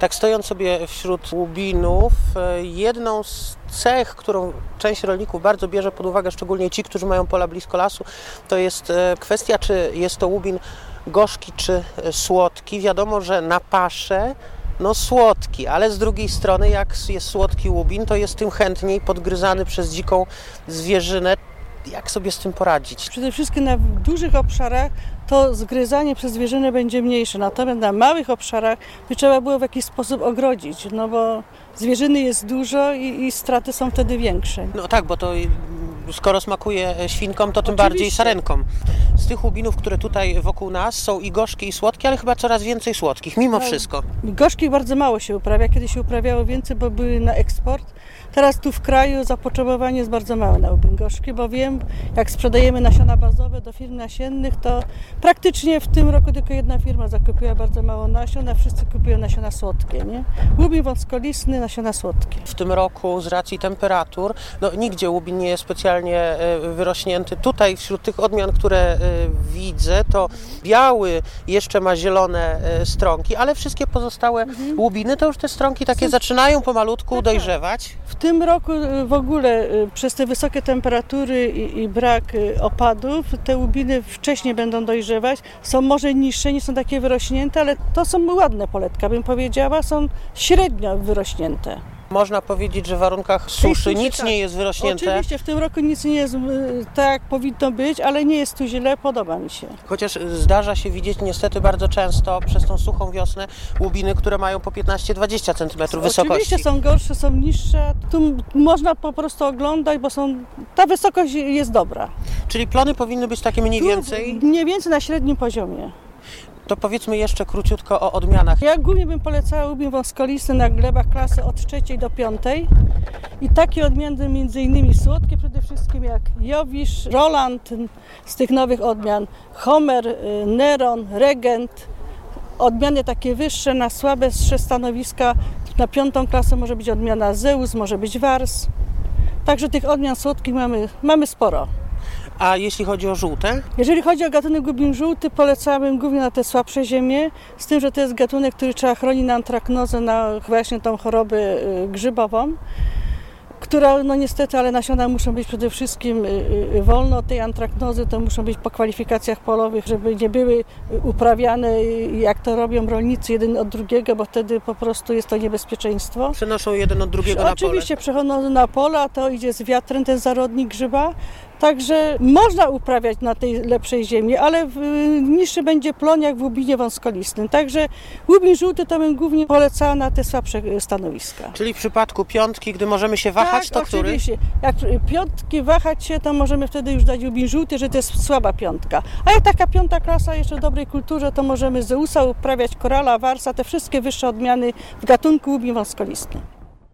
Tak stojąc sobie wśród łubinów, e, jedną z cech, którą część rolników bardzo bierze pod uwagę, szczególnie ci, którzy mają pola blisko lasu, to jest e, kwestia, czy jest to łubin gorzki czy e, słodki. Wiadomo, że na paszę no słodki, ale z drugiej strony jak jest słodki łubin, to jest tym chętniej podgryzany przez dziką zwierzynę. Jak sobie z tym poradzić? Przede wszystkim na dużych obszarach to zgryzanie przez zwierzynę będzie mniejsze, natomiast na małych obszarach by trzeba było w jakiś sposób ogrodzić, no bo zwierzyny jest dużo i, i straty są wtedy większe. No tak, bo to skoro smakuje świnkom, to tym Oczywiście. bardziej sarenkom. Z tych łubinów, które tutaj wokół nas są i gorzkie i słodkie, ale chyba coraz więcej słodkich, mimo No. wszystko. Gorzkich bardzo mało się uprawia, kiedyś się uprawiało więcej, bo były na eksport. Teraz tu w kraju zapotrzebowanie jest bardzo małe na łubin gorzki, bo wiem, jak sprzedajemy nasiona bazowe do firm nasiennych, to praktycznie w tym roku tylko jedna firma zakupiła bardzo mało nasion, a wszyscy kupują nasiona słodkie. Nie? Łubin wąskolistny, nasiona słodkie. W tym roku z racji temperatur, no nigdzie łubin nie jest specjalnie e, wyrośnięty. Tutaj wśród tych odmian, które e, widzę, to biały jeszcze ma zielone e, stronki, ale wszystkie pozostałe łubiny to już te stronki takie zaczynają pomalutku dojrzewać. W tym roku w ogóle przez te wysokie temperatury i, i brak opadów te łubiny wcześniej będą dojrzewać. Są może niższe, nie są takie wyrośnięte, ale to są ładne poletka, bym powiedziała, są średnio wyrośnięte. Można powiedzieć, że w warunkach suszy nic tak. nie jest wyrośnięte. Oczywiście w tym roku nic nie jest y, tak, jak powinno być, ale nie jest tu źle, podoba mi się. Chociaż zdarza się widzieć niestety bardzo często przez tą suchą wiosnę łubiny, które mają po 15-20 cm wysokości. Oczywiście są gorsze, są niższe. Tu można po prostu oglądać, bo są, ta wysokość jest dobra. Czyli plony powinny być takie mniej Tu więcej. Mniej więcej na średnim poziomie. To powiedzmy jeszcze króciutko o odmianach. Ja głównie bym polecała łubin wąskolisty na glebach klasy od trzeciej do piątej. I takie odmiany między innymi słodkie przede wszystkim jak Jowisz, Roland z tych nowych odmian, Homer, y, Neron, Regent. Odmiany takie wyższe na słabsze stanowiska. Na piątą klasę może być odmiana Zeus, może być Wars. Także tych odmian słodkich mamy, mamy sporo. A jeśli chodzi o żółte? Jeżeli chodzi o gatunek gubin żółty, polecałabym głównie na te słabsze ziemie, z tym, że to jest gatunek, który trzeba chronić na antraknozę, na właśnie tą chorobę y, grzybową, która no niestety, ale nasiona muszą być przede wszystkim y, y, wolne od tej antraknozy, to muszą być po kwalifikacjach polowych, żeby nie były uprawiane jak to robią rolnicy jeden od drugiego, bo wtedy po prostu jest to niebezpieczeństwo. Przenoszą jeden od drugiego na pole. Oczywiście przechodząc na pola, to idzie z wiatrem ten zarodnik grzyba. Także można uprawiać na tej lepszej ziemi, ale w, niższy będzie plon jak w łubinie wąskolistnym. Także łubin żółty to bym głównie polecała na te słabsze stanowiska. Czyli w przypadku piątki, gdy możemy się wahać, tak, to który? oczywiście. Jak piątki wahać się, to możemy wtedy już dać łubin żółty, że to jest słaba piątka. A jak taka piąta klasa jeszcze w dobrej kulturze, to możemy Zeusa uprawiać, korala, warsa, te wszystkie wyższe odmiany w gatunku łubin wąskolistny.